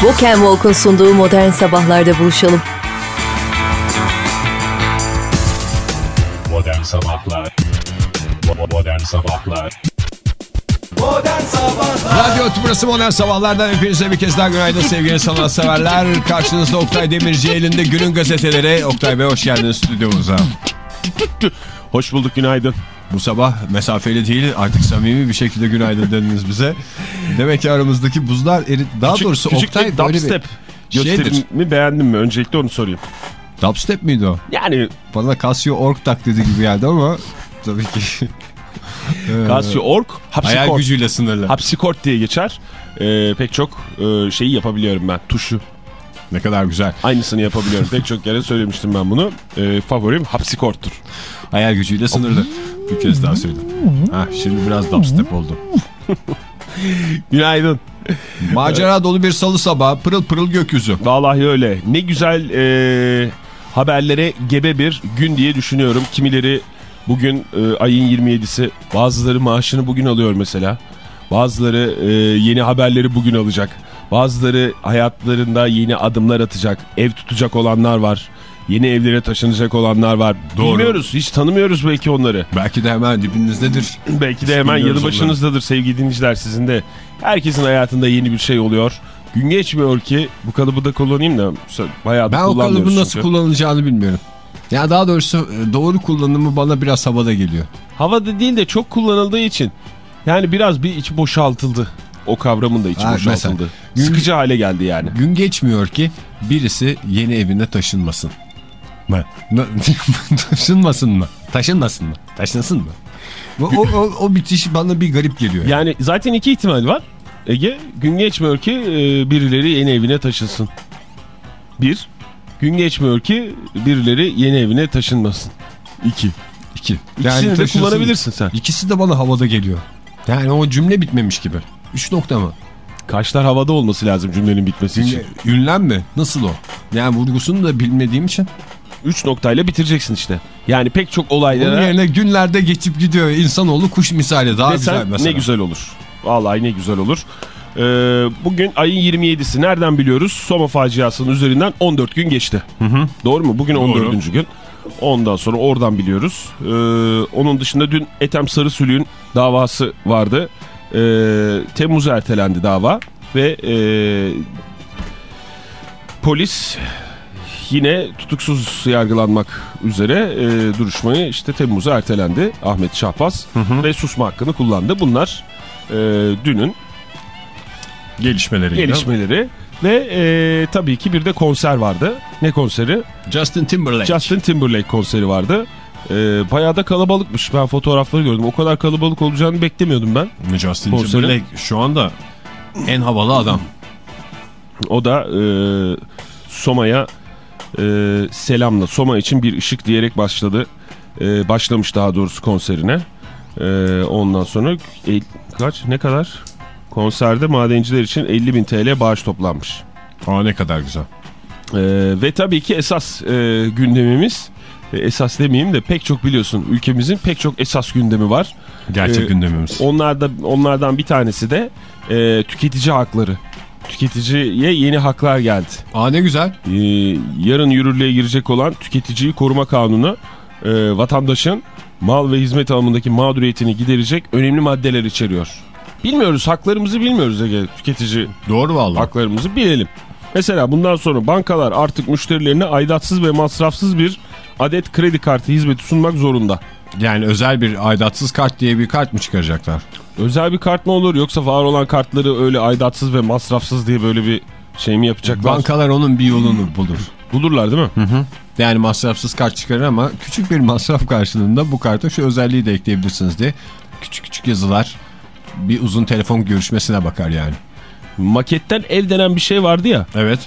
Walk and Walk'un sunduğu Modern Sabahlar'da buluşalım. Modern Sabahlar Modern Sabahlar Modern Sabahlar Radyo Tübrası Modern Sabahlar'dan hepinize bir kez daha günaydın sevgili sanatseverler. Karşınızda Oktay Demirci elinde günün gazeteleri. Oktay Bey hoş geldiniz stüdyomuza. Hoş bulduk günaydın. Bu sabah mesafeli değil artık samimi bir şekilde günaydın dediniz bize. Demek ki aramızdaki buzlar erit. Daha küçük, doğrusu küçük Oktay böyle bir gösterimi beğendin mi? Öncelikle onu sorayım. Dubstep miydi o? Yani Bana Casio Org taklidi gibi geldi ama tabii ki. Casio Org Hayal Hapsikort. gücüyle sınırlı. Hapsikort diye geçer. Ee, pek çok e, şeyi yapabiliyorum ben. Tuşu. Ne kadar güzel. Aynısını yapabiliyorum. pek çok kere söylemiştim ben bunu. Ee, favorim Hapsikort'tur. Hayal gücüyle sınırlı. Bir kez daha söyledim. Ha, şimdi biraz dubstep oldu. Günaydın. Macera dolu bir salı sabahı pırıl pırıl gökyüzü. Vallahi öyle. Ne güzel e, haberlere gebe bir gün diye düşünüyorum. Kimileri bugün e, ayın 27'si bazıları maaşını bugün alıyor mesela. Bazıları e, yeni haberleri bugün alacak. Bazıları hayatlarında yeni adımlar atacak. Ev tutacak olanlar var. Yeni evlere taşınacak olanlar var. Doğru. Bilmiyoruz. Hiç tanımıyoruz belki onları. Belki de hemen dibinizdedir. Belki de hemen yanı başınızdadır sevgili dinleyiciler sizin de. Herkesin hayatında yeni bir şey oluyor. Gün geçmiyor ki bu kalıbı da kullanayım da bayağı da Ben o kalıbı nasıl çünkü. kullanılacağını bilmiyorum. Ya daha doğrusu e, doğru kullanımı bana biraz havada geliyor. Havada değil de çok kullanıldığı için yani biraz bir içi boşaltıldı. O kavramın da içi Ha, boşaltıldı. gün- Sıkıcı hale geldi yani. Gün geçmiyor ki birisi yeni evine taşınmasın. Ne? taşınmasın mı? Taşınmasın mı? Taşınsın mı? O, o, o, bitiş bana bir garip geliyor. Yani. Yani zaten iki ihtimal var. Ege gün geçmiyor ki e, birileri yeni evine taşınsın. Bir, gün geçmiyor ki birileri yeni evine taşınmasın. İki. İki. İkisini de taşınsın. kullanabilirsin sen. İkisi de bana havada geliyor. Yani o cümle bitmemiş gibi. Üç nokta mı? Kaşlar havada olması lazım cümlenin bitmesi için. Ünle- Ünlem mi? Nasıl o? Yani vurgusunu da bilmediğim için. Üç noktayla bitireceksin işte. Yani pek çok Onun olaylara yerine günlerde geçip gidiyor. İnsanoğlu kuş misali daha desen güzel mesela. ne güzel olur. Vallahi ne güzel olur. Ee, bugün ayın 27'si nereden biliyoruz? Soma faciasının üzerinden 14 gün geçti. Doğru mu? Bugün 14. gün. Ondan sonra oradan biliyoruz. Ee, onun dışında dün Ethem Sarısülüğün davası vardı. Ee, Temmuz'a ertelendi dava ve e, polis yine tutuksuz yargılanmak üzere e, duruşmayı işte Temmuz'a ertelendi. Ahmet Şahbaz ve susma hakkını kullandı. Bunlar e, dünün Gelişmeleri. gelişmeleri ve e, tabii ki bir de konser vardı. Ne konseri? Justin Timberlake. Justin Timberlake konseri vardı. E, bayağı da kalabalıkmış. Ben fotoğrafları gördüm. O kadar kalabalık olacağını beklemiyordum ben. Justin Konseri. Timberlake şu anda en havalı adam. O da e, Soma'ya e, selamla Soma için bir ışık diyerek başladı. E, başlamış daha doğrusu konserine. E, ondan sonra e, kaç ne kadar? Konserde madenciler için 50 bin TL bağış toplanmış. Aa ne kadar güzel. E, ve tabii ki esas e, gündemimiz esas demeyeyim de pek çok biliyorsun ülkemizin pek çok esas gündemi var. Gerçek Ee, gündemimiz. Onlarda, onlardan bir tanesi de e, tüketici hakları. Tüketiciye yeni haklar geldi. Aa ne güzel. Ee, yarın yürürlüğe girecek olan tüketiciyi koruma kanunu e, vatandaşın mal ve hizmet alımındaki mağduriyetini giderecek önemli maddeler içeriyor. Bilmiyoruz haklarımızı bilmiyoruz Ege tüketici Doğru vallahi. haklarımızı bilelim. Mesela bundan sonra bankalar artık müşterilerine aidatsız ve masrafsız bir adet kredi kartı hizmeti sunmak zorunda. Yani özel bir aidatsız kart diye bir kart mı çıkaracaklar? Özel bir kart mı olur yoksa var olan kartları öyle aidatsız ve masrafsız diye böyle bir şey mi yapacaklar? Bankalar onun bir yolunu bulur. Bulurlar değil mi? Yani masrafsız kart çıkarır ama küçük bir masraf karşılığında bu karta şu özelliği de ekleyebilirsiniz diye. Küçük küçük yazılar bir uzun telefon görüşmesine bakar yani. Maketten ev denen bir şey vardı ya. Evet.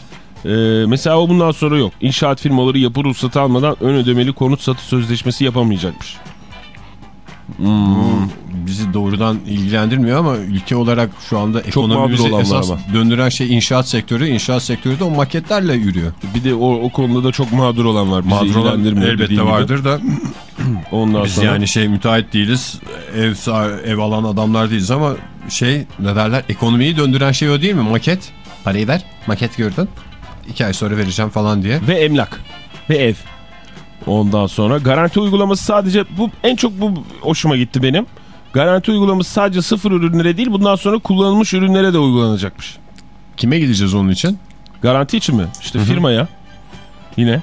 E, mesela o bundan sonra yok. İnşaat firmaları yapı ruhsatı almadan ön ödemeli konut satış sözleşmesi yapamayacakmış. Bizi doğrudan ilgilendirmiyor ama ülke olarak şu anda ekonomimizi esas ama. döndüren şey inşaat sektörü. İnşaat sektörü de o maketlerle yürüyor. Bir de o, o konuda da çok mağdur olan var. Bizi Mağdur olan elbette gibi. vardır da Ondan biz sonra yani şey müteahhit değiliz. Ev, ev alan adamlar değiliz ama şey ne derler ekonomiyi döndüren şey o değil mi maket? Parayı ver maket gördün. İki ay sonra vereceğim falan diye. Ve emlak. Ve ev. Ondan sonra garanti uygulaması sadece bu en çok bu hoşuma gitti benim. Garanti uygulaması sadece sıfır ürünlere değil bundan sonra kullanılmış ürünlere de uygulanacakmış. Kime gideceğiz onun için? Garanti için mi? İşte firmaya. Yine.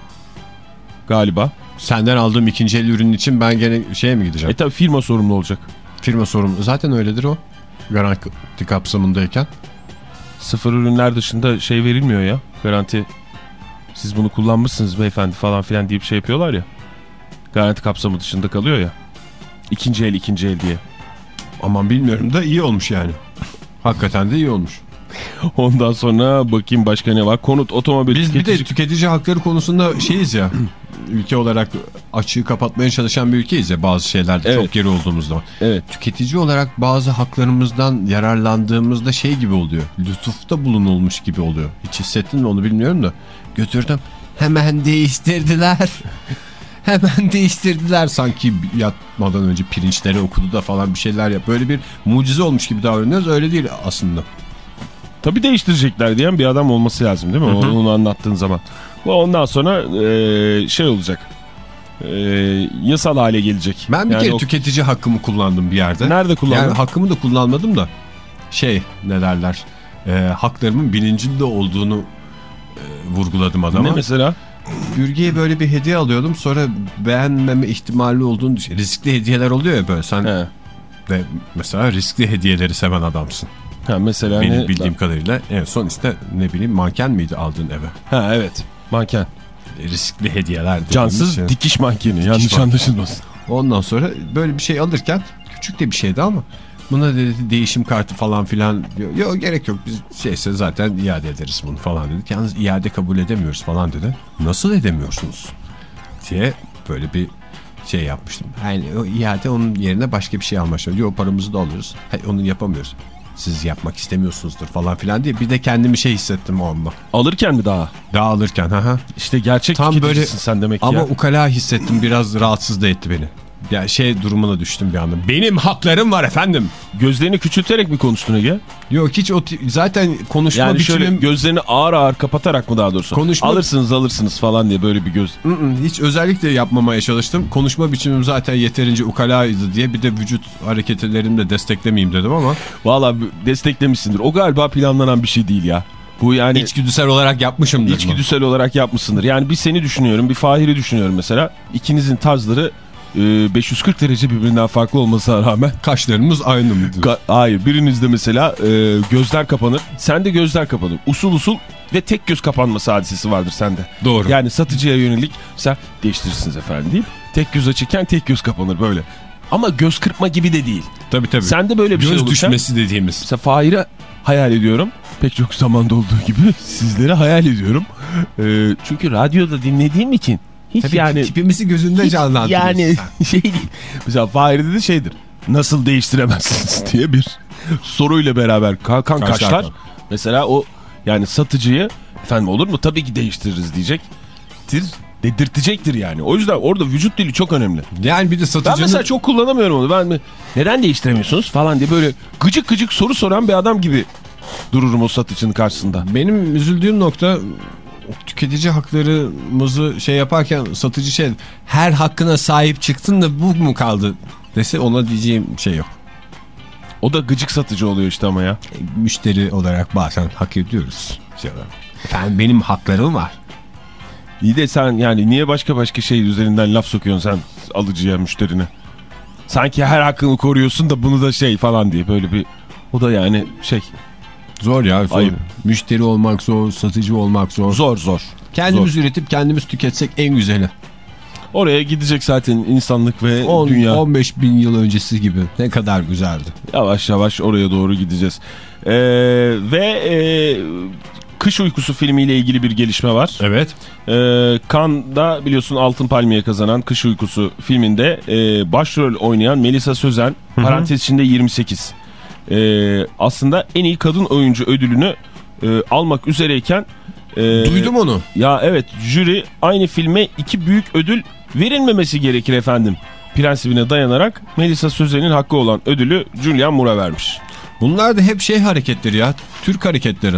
Galiba. Senden aldığım ikinci el ürün için ben gene şeye mi gideceğim? E tabi firma sorumlu olacak. Firma sorumlu. Zaten öyledir o. Garanti kapsamındayken. Sıfır ürünler dışında şey verilmiyor ya. Garanti. Siz bunu kullanmışsınız beyefendi falan filan deyip şey yapıyorlar ya. Garanti kapsamı dışında kalıyor ya. İkinci el ikinci el diye. Aman bilmiyorum da iyi olmuş yani. Hakikaten de iyi olmuş. Ondan sonra bakayım başka ne var. Konut, otomobil, Biz bir de tüketici... tüketici hakları konusunda şeyiz ya. ülke olarak açığı kapatmaya çalışan bir ülkeyiz ya bazı şeylerde Evet. çok geri olduğumuzda. Evet. Tüketici olarak bazı haklarımızdan yararlandığımızda şey gibi oluyor. Lütufta bulunulmuş gibi oluyor. Hiç hissettin mi onu bilmiyorum da. Götürdüm. Hemen değiştirdiler. Hemen değiştirdiler sanki yatmadan önce pirinçleri okudu da falan bir şeyler yap. Böyle bir mucize olmuş gibi davranıyoruz. Öyle değil aslında. Tabii değiştirecekler diyen bir adam olması lazım değil mi? Onu, onu anlattığın zaman. Bu ondan sonra e, şey olacak. E, yasal hale gelecek. Ben bir Yani kere o- tüketici hakkımı kullandım bir yerde. Nerede kullandın? Yani hakkımı da kullanmadım da şey ne derler e, haklarımın bilincinde olduğunu e, vurguladım adama. Ne mesela? Bürge'ye böyle bir hediye alıyordum sonra beğenmeme ihtimali olduğunu düşün. Riskli hediyeler oluyor ya böyle sen He. de mesela riskli hediyeleri seven adamsın. Ha, mesela Benim ne? bildiğim kadarıyla en son işte ne bileyim manken miydi aldığın eve? Ha evet. Manken. E, Riskli hediyeler Cansız şey. dikiş mankeni. Yanlış mankeni. anlaşılmasın. Ondan sonra böyle bir şey alırken küçük de bir şeydi ama buna dedi değişim kartı falan filan diyor. Yok gerek yok biz şeyse zaten iade ederiz bunu falan dedik. Yalnız iade kabul edemiyoruz falan dedi. Nasıl edemiyorsunuz diye böyle bir şey yapmıştım. Yani o iade onun yerine başka bir şey almışlar. Yok paramızı da alıyoruz. Hayır, onu yapamıyoruz. Siz yapmak istemiyorsunuzdur falan filan diye bir de kendimi şey hissettim o anda. Alırken mi daha? Daha alırken ha ha. İşte gerçek Tam böyle- sen demek ki Ama ya. ukala hissettim biraz rahatsız da etti beni. Ya şey durumuna düştüm bir anda. Benim haklarım var efendim. Gözlerini küçülterek mi konuştun Ege? Yok hiç o zaten konuşma Yani şöyle biçimim gözlerini ağır ağır kapatarak mı daha doğrusu? Konuşma- Alırsınız alırsınız falan diye böyle bir göz. Mm, hiç özellikle yapmamaya çalıştım. Konuşma biçimim zaten yeterince ukalaydı diye bir de vücut hareketlerimi de desteklemeyeyim dedim ama Valla desteklemişsindir. O galiba planlanan bir şey değil ya. Bu yani içgüdüsel olarak yapmışımdır. mı? içgüdüsel olarak yapmışsındır. Yani bir seni düşünüyorum, bir Fahir'i düşünüyorum mesela. İkinizin tarzları 540 derece birbirinden farklı olmasına rağmen. Kaşlarımız aynı mı? diyor? Ga- Hayır birinizde mesela e, gözler kapanır. Sende gözler kapanır. Usul usul ve tek göz kapanması hadisesi vardır sende. Doğru. Yani satıcıya yönelik mesela değiştirirsiniz efendim deyip tek göz açıkken tek göz kapanır böyle. Ama göz kırpma gibi de değil. tabii tabii. Sende böyle bir Göz şey olurken düşmesi dediğimiz. mesela Fahir'i hayal ediyorum. Pek çok zamanda olduğu gibi sizleri hayal ediyorum. E, çünkü radyoda dinlediğim için hiç Tabii yani tipimizi gözünde hiç canlandırıyorsun. yani sen. şey değil. Mesela Fahir'de de şeydir. Nasıl değiştiremezsiniz diye bir soruyla beraber kalkan Kaşlar kaşlar. Mesela o yani satıcıyı efendim olur mu tabii ki değiştiririz diyecek. Tir, dedirtecektir yani. O yüzden orada vücut dili çok önemli. Yani bir de Ben satıcının... mesela çok kullanamıyorum onu. Ben mi- neden değiştiremiyorsunuz falan diye böyle gıcık gıcık soru soran bir adam gibi dururum o satıcının karşısında. Benim üzüldüğüm nokta tüketici haklarımızı şey yaparken satıcı şey her hakkına sahip çıktın da bu mu kaldı dese ona diyeceğim şey yok. O da gıcık satıcı oluyor işte ama ya. E, Müşteri olarak bazen hak ediyoruz. Efendim benim haklarım var. İyi de sen yani niye başka başka şey üzerinden laf sokuyorsun sen alıcıya müşterine? Sanki her hakkını koruyorsun da bunu da şey falan diye böyle bir o da yani şey Zor ya zor. Ayıp. Müşteri olmak zor, satıcı olmak zor. zor zor. Kendimiz üretip kendimiz tüketsek en güzeli. Oraya gidecek zaten insanlık ve 10, dünya 15 bin yıl öncesi gibi. Ne kadar güzeldi. yavaş yavaş oraya doğru gideceğiz. Ee, ve e, Kış Uykusu filmiyle ilgili bir gelişme var. Evet. Ee, Cannes'da biliyorsun Altın Palmiye kazanan Kış Uykusu filminde e, başrol oynayan Melisa Sözen parantez içinde 28. Ee, aslında en iyi kadın oyuncu ödülünü e, almak üzereyken e, Duydum onu. ya evet jüri aynı filme iki büyük ödül verilmemesi gerekir efendim prensibine dayanarak Melisa Sözen'in hakkı olan ödülü Julian Moore'a vermiş. Bunlar da hep şey hareketleri ya. Türk hareketleri.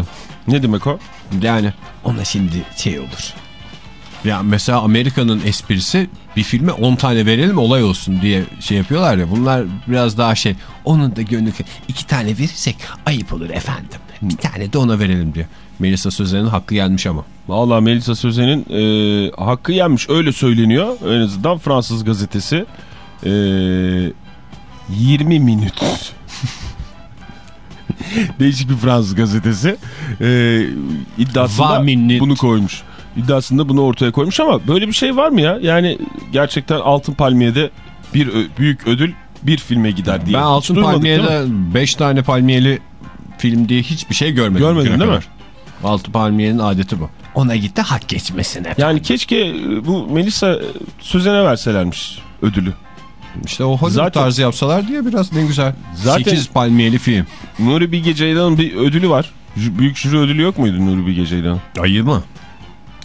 Ne demek o? Yani ona şimdi şey olur. Ya mesela Amerika'nın esprisi bir filme 10 tane verelim olay olsun diye şey yapıyorlar ya. Bunlar biraz daha şey onun da gönlü iki tane verirsek ayıp olur efendim. Bir tane de ona verelim diyor. Melisa Sözen'in hakkı gelmiş ama. Valla Melisa Sözen'in e, hakkı yenmiş öyle söyleniyor. En azından Fransız gazetesi. E, 20 minut. Değişik bir Fransız gazetesi. E, iddiasında bunu koymuş. İddiasında bunu ortaya koymuş ama böyle bir şey var mı ya? Yani gerçekten Altın Palmiye'de bir büyük ödül bir filme gider diye. Ben Altın duymadık, mi? Palmiye'de 5 tane palmiyeli film diye hiçbir şey görmedim. Görmedin değil mi? kadar. Altın Palmiye'nin adeti bu. Ona gitti hak geçmesine. Yani keşke e, bu Melisa Sözen'e verselermiş ödülü. İşte o Hollywood Zaten- tarzı yapsalar diye biraz ne güzel. Zaten- 8 palmiyeli film. Nuri Bilge Ceylan'ın bir ödülü var. Büyük jüri ödülü yok muydu Nuri Bilge Ceylan'ın? Ayı mı?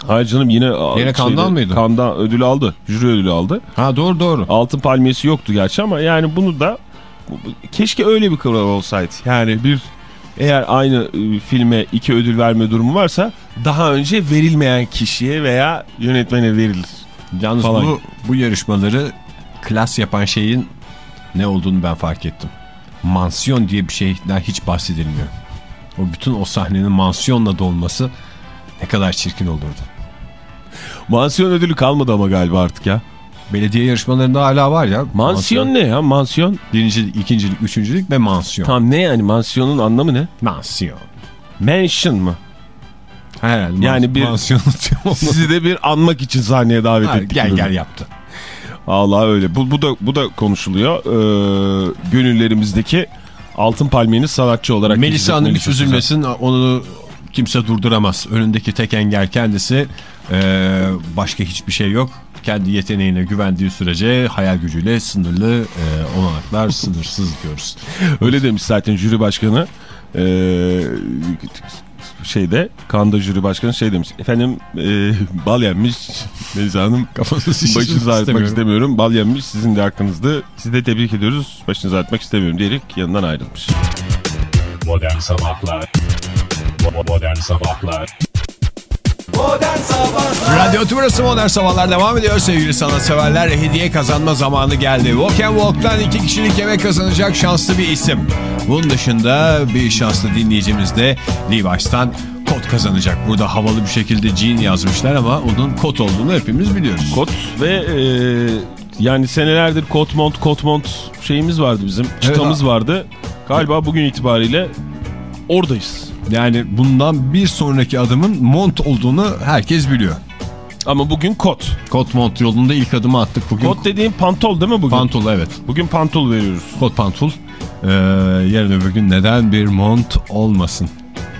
Hayır canım yine... Yine Cannes'dan mıydı? Kandan ödülü aldı. Jüri ödülü aldı. Ha doğru doğru. Altın palmiyesi yoktu gerçi ama yani bunu da... Keşke öyle bir kural olsaydı. Yani bir... Eğer aynı e, filme iki ödül verme durumu varsa daha önce verilmeyen kişiye veya yönetmene verilir. Yalnız falan. bu, bu yarışmaları klas yapan şeyin ne olduğunu ben fark ettim. Mansiyon diye bir şeyden hiç bahsedilmiyor. O bütün o sahnenin mansiyonla dolması ne kadar çirkin olurdu. Mansiyon ödülü kalmadı ama galiba artık ya. Belediye yarışmalarında hala var ya. Mansiyon ne ya? Mansiyon. Birincilik, ikincilik, üçüncülük ve mansiyon. Tam ne yani? Mansiyonun anlamı ne? Mansiyon. Mansion mı? Herhalde Yani bir- mansiyon. Sizi de bir anmak için sahneye davet Ha, ettik. gel gel yaptı. Allah öyle. Bu, bu da bu da konuşuluyor. Ee, gönüllerimizdeki Altın Palmiye'nin sanatçı olarak. Melisa Hanım hiç üzülmesin. Onu kimse durduramaz. Önündeki tek engel kendisi. Ee, başka hiçbir şey yok. Kendi yeteneğine güvendiği sürece hayal gücüyle sınırlı e, olanaklar sınırsız diyoruz. Öyle demiş zaten jüri başkanı. Ee, şeyde Kanda jüri başkanı şey demiş. Efendim e, bal yenmiş Melisa Hanım. Kafanızı Başınızı ağrıtmak istemiyorum. istemiyorum. Bal yenmiş sizin de hakkınızda. Sizi de tebrik ediyoruz. Başınızı ağrıtmak istemiyorum diyerek yanından ayrılmış. Modern Sabahlar Modern Sabahlar Modern Sabahlar Radyo Tümrüt'ü Modern Sabahlar devam ediyor sevgili sanatseverler. Hediye kazanma zamanı geldi. Walk and Walk'tan iki kişilik yemek kazanacak şanslı bir isim. Bunun dışında bir şanslı dinleyicimiz de Levi's'tan kot kazanacak. Burada havalı bir şekilde jean yazmışlar ama onun kot olduğunu hepimiz biliyoruz. Kot ve e, yani senelerdir kot mont kot mont şeyimiz vardı bizim. Çıtamız vardı. Galiba bugün itibariyle oradayız. Yani bundan bir sonraki adımın mont olduğunu herkes biliyor. Ama bugün kot. Kot mont yolunda ilk adımı attık bugün. Kot dediğim pantol değil mi bugün? pantol evet. Bugün pantol veriyoruz. Kot pantol. Ee, yarın öbür gün neden bir mont olmasın?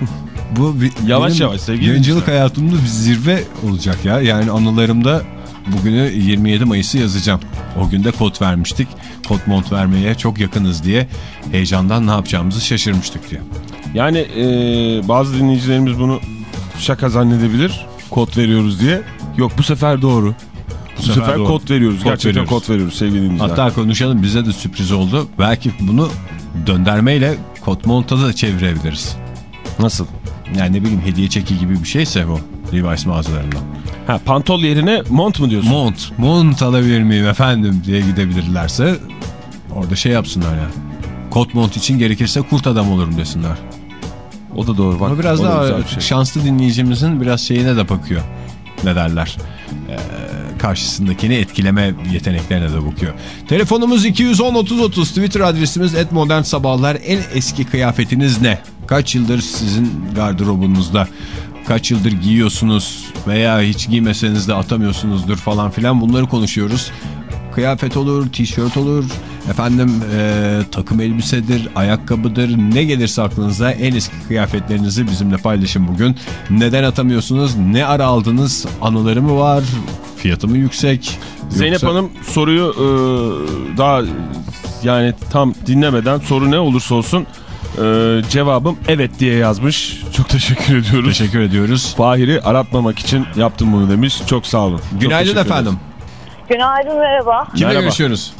Bu Yavaş yavaş sevgili Yayıncılık hayatımda bir zirve olacak ya. Yani anılarımda bugünü 27 Mayıs'ı yazacağım. O günde kot vermiştik. Kot mont vermeye çok yakınız diye heyecandan ne yapacağımızı şaşırmıştık diye. Yani e, bazı dinleyicilerimiz bunu şaka zannedebilir. Kot veriyoruz diye. Yok bu sefer doğru. Bu, sefer sefer, doğru. kot veriyoruz. Kot Gerçekten veriyoruz. kot veriyoruz sevgili dinleyiciler. Hatta konuşalım bize de sürpriz oldu. Belki bunu döndermeyle kot monta da çevirebiliriz. Nasıl? Yani ne bileyim hediye çeki gibi bir şeyse bu Levi's mağazalarından. Ha, pantol yerine mont mu diyorsun? Mont, mont alabilir miyim efendim diye gidebilirlerse orada şey yapsınlar ya. Kot mont için gerekirse kurt adam olurum desinler. O da doğru. Bak, Ama biraz da daha bir şey. şanslı dinleyicimizin biraz şeyine de bakıyor. Ne derler? Ee, karşısındakini etkileme yeteneklerine de bakıyor. Telefonumuz 210-30-30 Twitter adresimiz @modern sabahlar. En eski kıyafetiniz ne? Kaç yıldır sizin gardırobunuzda? Kaç yıldır giyiyorsunuz veya hiç giymeseniz de atamıyorsunuzdur falan filan bunları konuşuyoruz. Kıyafet olur, tişört olur, efendim e, takım elbisedir, ayakkabıdır, ne gelirse aklınıza en eski kıyafetlerinizi bizimle paylaşın bugün. Neden atamıyorsunuz, ne ara aldınız, anıları mı var, fiyatı mı yüksek? Zeynep Yoksa- Hanım soruyu e, daha yani tam dinlemeden soru ne olursa olsun e, cevabım evet diye yazmış. Çok teşekkür ediyoruz. Teşekkür ediyoruz. Fahir'i aratmamak için yaptım bunu demiş. Çok sağ olun. Günaydın teşekkür ederiz. efendim. Günaydın merhaba Kimle Merhaba. görüşüyoruz?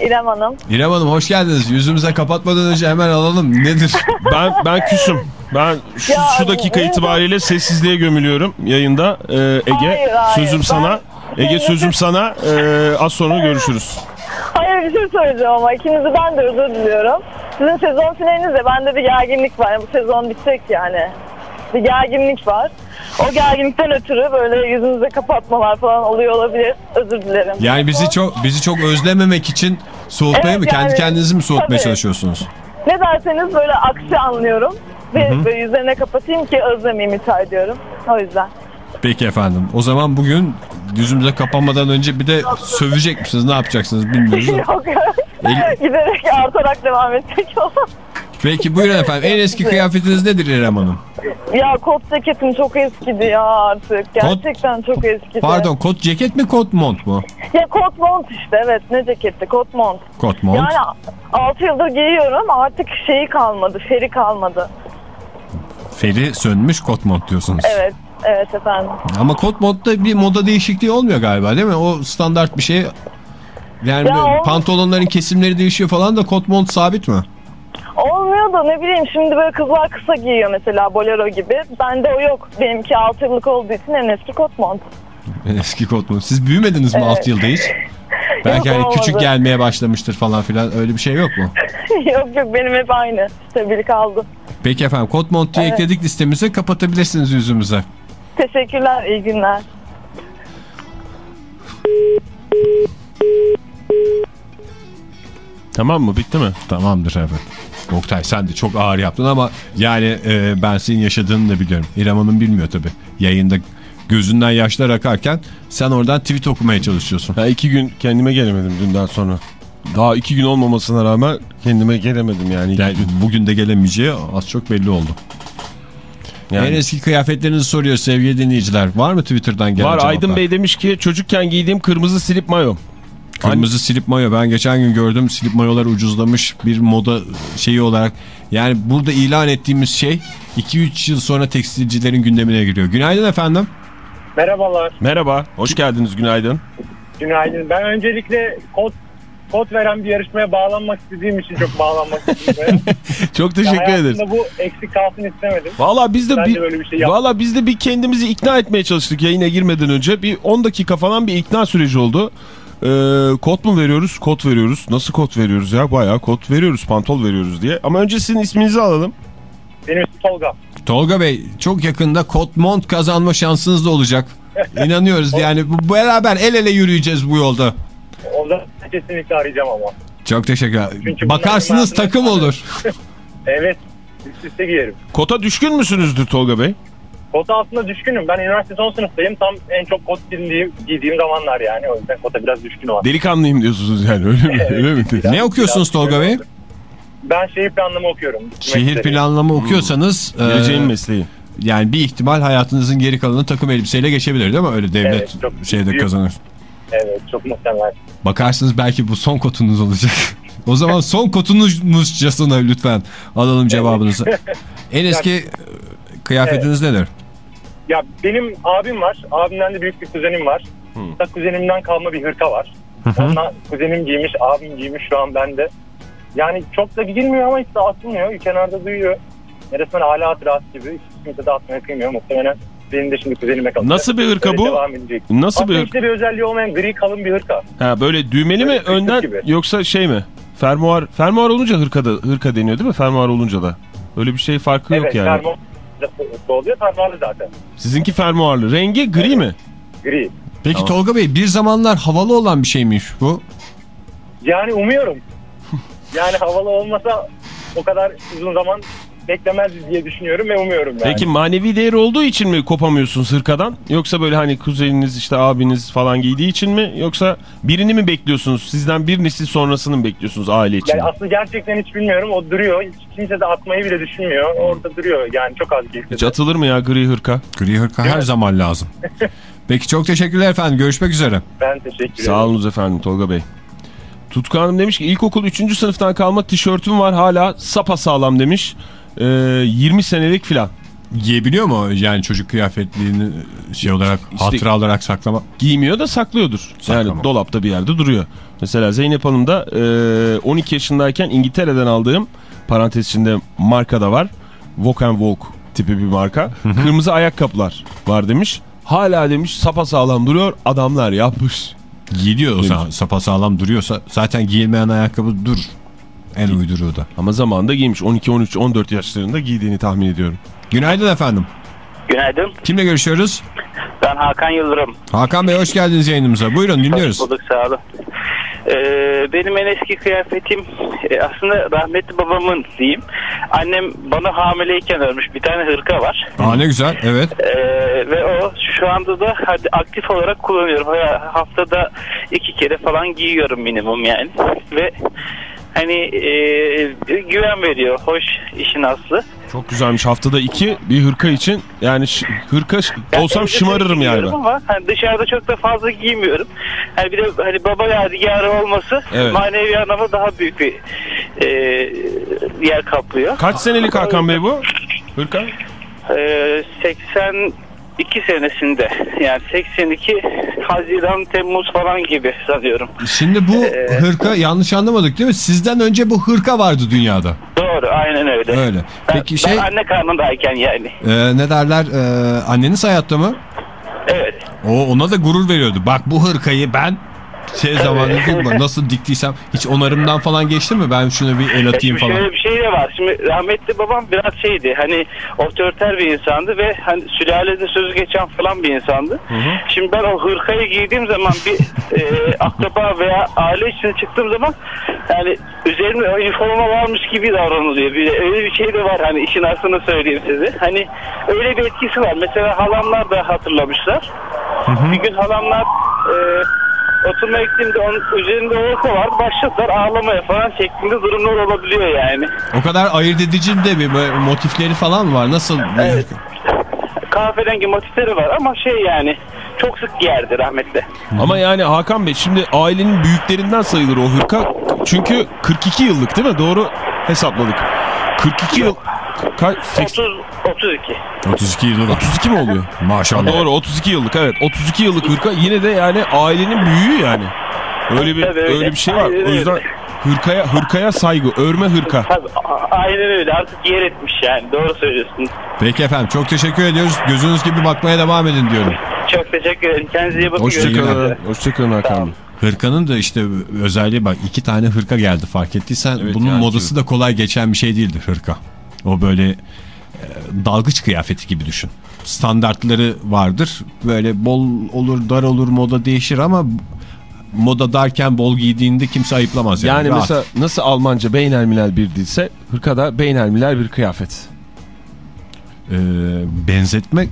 İrem Hanım. İrem Hanım hoş geldiniz. Yüzümüze kapatmadan önce hemen alalım. Nedir? Ben, ben küsüm. Ben şu, Ya, şu dakika bu- itibariyle sessizliğe gömülüyorum yayında. Ee, Ege Hayır, hayır. sözüm Ben- sana. Ege sözüm sana. Ee, az sonra görüşürüz. Hayır bir şey söyleyeceğim ama ikinizi ben de özür diliyorum. Sizin sezon finalinizde bende bir gerginlik var. Bu sezon bitecek yani. Bir gerginlik var. O gerginlikten ötürü böyle yüzünüze kapatmalar falan oluyor olabilir. Özür dilerim. Yani bizi çok bizi çok özlememek için soğutmaya Evet, mı? Kendi yani- kendinizi mi soğutmaya Tabii. çalışıyorsunuz? Ne derseniz böyle aksi anlıyorum. Ve böyle yüzlerine kapatayım ki özlemeyeyim iddia ediyorum. O yüzden. Peki efendim. O zaman bugün yüzümüze kapanmadan önce bir de sövecek misiniz? Ne yapacaksınız bilmiyoruz. Yok. El- Giderek artarak devam edecek o. Peki buyurun efendim. En eski kıyafetiniz nedir İrem Hanım? Ya kot ceketim çok eskidi ya artık. Gerçekten çok eskidi. Pardon kot ceket mi kot mont mu? Ya kot mont işte evet ne ceketti kot mont. Kot mont. Yani 6 yıldır giyiyorum artık şeyi kalmadı feri kalmadı. Feri sönmüş kot mont diyorsunuz. Evet evet efendim. Ama kot montta bir moda değişikliği olmuyor galiba değil mi? O standart bir şey. Yani Ya pantolonların kesimleri değişiyor falan da kot mont sabit mi? Da ne bileyim şimdi böyle kızlar kısa giyiyor mesela bolero gibi. Bende o yok. Benimki 6 yıllık olduğu için en eski kot mont. Eski kot mont. Siz büyümediniz mi Evet. 6 yılda hiç? Belki Yok, hani olmadı. küçük gelmeye başlamıştır falan filan öyle bir şey yok mu? yok yok benim hep aynı. Stabil kaldı. Peki efendim kot mont diye Evet. ekledik listemize kapatabilirsiniz yüzümüze. Teşekkürler iyi günler. Tamam mı? Bitti mi? Tamamdır evet. Oktay sen de çok ağır yaptın ama yani e, ben senin yaşadığını da biliyorum. İrem Hanım bilmiyor tabii. Yayında gözünden yaşlar akarken sen oradan tweet okumaya çalışıyorsun. Ha, iki gün kendime gelemedim dünden sonra. Daha iki gün olmamasına rağmen kendime gelemedim yani. Yani gün. bugün de gelemeyeceği az çok belli oldu. Yani- En eski kıyafetlerinizi soruyor sevgili dinleyiciler. Var mı Twitter'dan gelen Var cevaplar? Aydın Bey demiş ki çocukken giydiğim kırmızı slip mayo. Kırmızı slip mayo. Ben geçen gün gördüm slip mayolar ucuzlamış bir moda şeyi olarak. Yani burada ilan ettiğimiz şey 2-3 yıl sonra tekstilcilerin gündemine giriyor. Günaydın efendim. Merhabalar, Merhaba, hoş geldiniz, günaydın. günaydın. Ben öncelikle kod kod veren bir yarışmaya bağlanmak istediğim için çok bağlanmak istedim. Çok teşekkür ederiz. Bu eksik kalsın istemedim. Valla biz de Ben bir de bir şey yaptım. Biz de bir kendimizi ikna etmeye çalıştık yayına girmeden önce. Bir 10 dakika falan bir ikna süreci oldu. Ee, kod mu veriyoruz? Kod veriyoruz. Nasıl kod veriyoruz ya? Bayağı kod veriyoruz, pantol veriyoruz diye. Ama önce sizin isminizi alalım. Benim ismim Tolga. Tolga Bey çok yakında kot mont kazanma şansınız da olacak. İnanıyoruz yani bu- beraber el ele yürüyeceğiz bu yolda. Onda kesinlikle arayacağım ama. Çok teşekkürler. Çünkü Bakarsınız takım olur. Evet, üst üste giyerim. Kota düşkün müsünüzdür Tolga Bey? Kota aslında düşkünüm. Ben üniversite son sınıftayım. Tam en çok kot giydiğim, giydiğim zamanlar yani. O yüzden kota biraz düşkünüm aslında. Delikanlıyım diyorsunuz yani öyle mi? Öyle mi? Ne okuyorsunuz Tolga Bey? Ben şehir planlama okuyorum. Şehir Mesleği. planlama okuyorsanız e, Geleceğin mesleği. yani bir ihtimal hayatınızın geri kalanı takım elbiseyle geçebilir değil mi? Öyle devlet Evet, çok şeyde büyük. kazanır. Evet, çok muhtemel. Bakarsınız belki bu son kotunuz olacak. o zaman son kotunuzmuşçasına lütfen alalım cevabınızı. En eski e, kıyafetiniz nedir? Ya benim abim var. Abimden de büyük bir kuzenim var. Hatta kuzenimden kalma bir hırka var. Ondan kuzenim giymiş, abim giymiş şu an bende. Yani çok da giyilmiyor ama hiç de atılmıyor. Kenarda duyuyor. Resmen hala hatırası gibi. Hiç kimse de atmaya kıymıyor. Muhtemelen benim de şimdi kuzenime kalacak. Nasıl bir hırka Böyle bu? Nasıl Aslında bir hiçbir bir özelliği olmayan gri kalın bir hırka. Ha böyle düğmeli mi Böyle kırklık önden gibi. yoksa şey mi? Fermuar fermuar olunca hırka da hırka deniyor değil mi? Fermuar olunca da. Öyle bir şey farkı yok evet, yani. fermuar oluyor. Fermuarlı zaten. Sizinki fermuarlı. Rengi gri mi? Gri. Peki Tolga Bey bir zamanlar havalı olan bir şeymiş bu. Yani umuyorum. Yani havalı olmasa o kadar uzun zaman beklemezdi diye düşünüyorum ve umuyorum yani. Peki manevi değeri olduğu için mi kopamıyorsunuz hırkadan? Yoksa böyle hani kuzeniniz işte abiniz falan giydiği için mi? Yoksa birini mi bekliyorsunuz? Sizden bir nesil sonrasını mı bekliyorsunuz aile için? Yani aslında gerçekten hiç bilmiyorum. O duruyor. Hiç kimse de atmayı bile düşünmüyor. Orada duruyor. Yani çok az giysi. Hiç atılır mı ya gri hırka? Gri hırka her zaman lazım. Peki çok teşekkürler efendim. Görüşmek üzere. Ben teşekkür ederim. Sağ olunuz efendim Tolga Bey. Tutku Hanım demiş ki ilkokul 3. sınıftan kalma tişörtüm var hala sapa sağlam demiş. Ee, 20 senelik filan. Giyebiliyor mu yani çocuk kıyafetliğini şey olarak İşte- hatıra olarak saklama? Giymiyor da saklıyordur. Saklama. Yani dolapta bir yerde duruyor. Mesela Zeynep Hanım da e, 12 yaşındayken İngiltere'den aldığım parantez içinde marka da var. Walk and Walk tipi bir marka. Kırmızı ayakkabılar var demiş. Hala demiş sapasağlam duruyor adamlar yapmış. Giyiyor o zaman sapasağlam duruyorsa zaten giyilmeyen ayakkabı dur. En uyduruğu da. Ama zamanında giymiş 12, 13, 14 yaşlarında giydiğini tahmin ediyorum. Günaydın efendim. Günaydın. Kimle görüşüyoruz? Ben Hakan Yıldırım. Hakan Bey hoş geldiniz yayınımıza. Buyurun dinliyoruz. Hoş bulduk sağ olun. Ee, benim en eski kıyafetim e, aslında rahmetli babamın diyeyim. Annem bana hamileyken örmüş bir tane hırka var. Aa ne güzel evet. Ee, ve o şu anda da hadi aktif olarak kullanıyorum. Ha- Haftada iki kere falan giyiyorum minimum yani. Ve Hani e, güven veriyor. Hoş işin aslı. Çok güzelmiş. Haftada iki bir hırka için yani hırka yani olsam şımarırım yani. Ama hani dışarıda çok da fazla giymiyorum. Hani bir de hani baba yadigarı olması evet. manevi anlamda daha büyük bir e, yer kaplıyor. Kaç senelik Hakan Bey bu? Hırka? E, 80 2 senesinde yani 82 Haziran Temmuz falan gibi sanıyorum. Şimdi bu ee, hırka yanlış anlamadık değil mi? Sizden önce bu hırka vardı dünyada. Doğru aynen öyle. Öyle. Peki ben, şey ben anne karnındayken yani. E, ne derler? E, anneniz hayatta mı? Evet. O ona da gurur veriyordu. Bak bu hırkayı ben şey zamanında nasıl diktiysem hiç onarımdan falan geçti mi? Ben şuna bir el atayım falan. Şöyle bir şey de var. Şimdi rahmetli babam biraz şeydi. Hani otoriter bir insandı ve hani sülalede sözü geçen falan bir insandı. Şimdi ben o hırkayı giydiğim zaman bir e, akraba veya aile için çıktığım zaman yani üzerimde üniforma varmış gibi davranılıyor. Bir, öyle bir şey de var hani işin aslını söyleyeyim size. Hani öyle bir etkisi var. Mesela halamlar da hatırlamışlar. Bir gün halamlar e, oturma gittiğimde onun üzerinde orta var. Başladılar ağlamaya falan şeklinde durumlar olabiliyor yani. O kadar ayırt edici de bir böyle motifleri falan mı var? Nasıl? Evet. Kahverengi motifleri var ama şey yani çok sık giyerdi rahmetli. Ama yani Hakan Bey şimdi ailenin büyüklerinden sayılır o hırka. Çünkü 42 yıllık değil mi? Doğru hesapladık. 42 yıl... Ka 30 32. 32 yılı var. 32 mi oluyor? Maşallah. Doğru 32 yıllık evet. 32 yıllık hırka yine de yani ailenin büyüğü yani. Öyle bir öyle. öyle bir şey var. Aynen O yüzden öyle. hırkaya hırkaya saygı, örme hırka. Tabii aynen öyle artık yer etmiş yani doğru söylüyorsun. Peki efendim çok teşekkür ediyoruz. Gözünüz gibi bakmaya devam edin diyorum. Çok teşekkür ederim. Kendinize iyi bakın. Hoşçakalın. Hoşçakalın Hakan. Hırkanın da işte özelliği bak iki tane hırka geldi fark ettiysen Evet, bunun yani modası da kolay geçen bir şey değildi hırka. O böyle e, dalgıç kıyafeti gibi düşün. Standartları vardır. Böyle bol olur dar olur moda değişir ama moda darken bol giydiğinde kimse ayıplamaz. Yani, Yani Rahat. mesela nasıl Almanca beynelmilel bir dilse hırka da beynelmilel bir kıyafet. Ee, benzetme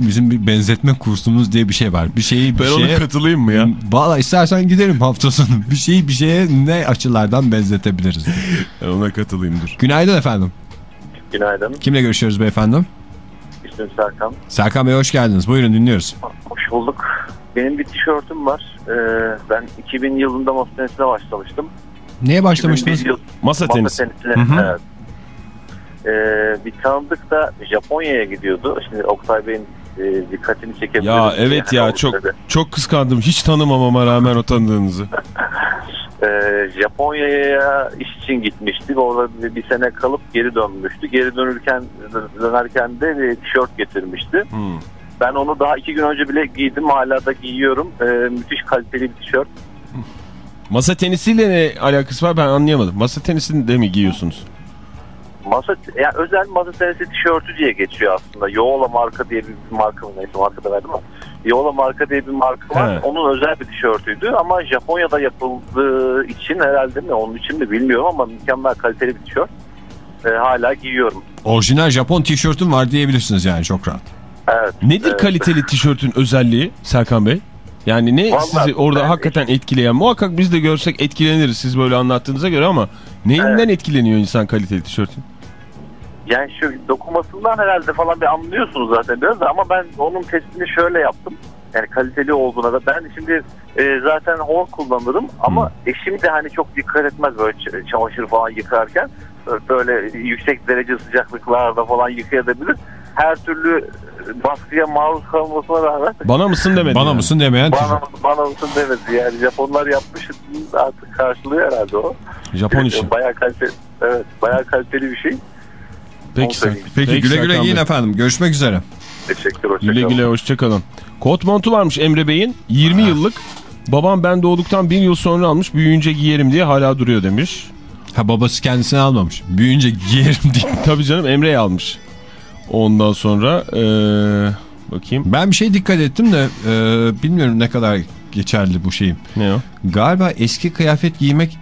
bizim bir benzetme kursumuz diye bir şey var. Bir şeyi bir Ben şeye ona katılayım mı ya? Valla istersen gidelim hafta sonu. Bir şeyi bir şeye ne açılardan benzetebiliriz. Ben ona katılayım dur. Günaydın efendim. Günaydın. Kimle görüşüyoruz beyefendi? İsmim Serkan. Serkan Bey hoş geldiniz. Buyurun dinliyoruz. Hoş bulduk. Benim bir tişörtüm var. Ee, ben 2000 yılında masa tenisine başlamıştım. Neye başlamıştınız? 2001 yıl Masa masa tenisi. tenisine. Hı hı. Evet. Ee, bir tanıdık da Japonya'ya gidiyordu. Şimdi Oktay Bey'in e, dikkatini çekebilir. Ya evet ya çok çok kıskandım. Hiç tanımamama rağmen o tanıdığınızı. Ee, Japonya'ya iş için gitmiştik. Orada bir, bir sene kalıp geri dönmüştü. Geri dönürken dönerken de bir tişört getirmişti. Hmm. Ben onu daha iki gün önce bile giydim. Hala da giyiyorum. Ee, müthiş kaliteli bir tişört. Masa tenisiyle ne alakası var ben anlayamadım. Masa tenisini de mi giyiyorsunuz? Masa, yani özel masa tenisi tişörtü diye geçiyor aslında. Yola marka diye bir, marka neyse marka da verdim ama. Yola marka diye bir marka var. He. Onun özel bir tişörtüydü ama Japonya'da yapıldığı için herhalde mi onun için mi bilmiyorum ama mükemmel kaliteli bir tişört. Ee, hala giyiyorum. Orijinal Japon tişörtüm var diyebilirsiniz yani çok rahat. Evet. Nedir Evet. kaliteli tişörtün özelliği Serkan Bey? Yani ne Vallahi sizi orada ben- hakikaten etkileyen? Muhakkak biz de görsek etkileniriz siz böyle anlattığınıza göre ama neyinden etkileniyor insan kaliteli tişörtün? Yani şu dokumasından herhalde falan bir anlıyorsunuz zaten biraz da ama ben onun testini şöyle yaptım. Yani kaliteli olduğuna da ben şimdi e, zaten hor kullanırım ama eşim de hani çok dikkat etmez böyle çamaşır falan yıkarken böyle yüksek derece sıcaklıklarda falan yıkayabilir. Her türlü baskıya maruz kalmasına rağmen Bana mısın demedi. Bana yani. mısın demeyen bana, bana mısın demedi yani Japonlar yapmış artık karşılıyor herhalde o. Japon işi. Bayağı kaliteli, evet, bayağı kaliteli bir şey. Peki, Serkan. Peki, güle güle giyin efendim. Görüşmek üzere. Teşekkür hoşçakalın. Güle güle hoşçakalın. Kot montu varmış Emre Bey'in 20 yıllık. Babam ben doğduktan bir yıl sonra almış büyüyünce giyerim diye hala duruyor demiş. Ha babası kendisini almamış. Büyüyünce giyerim diye. Tabii canım Emre'yi almış. Ondan sonra eee, bakayım. Ben bir şey dikkat ettim de e, bilmiyorum ne kadar geçerli bu şeyim. Ne o? Galiba eski kıyafet giymek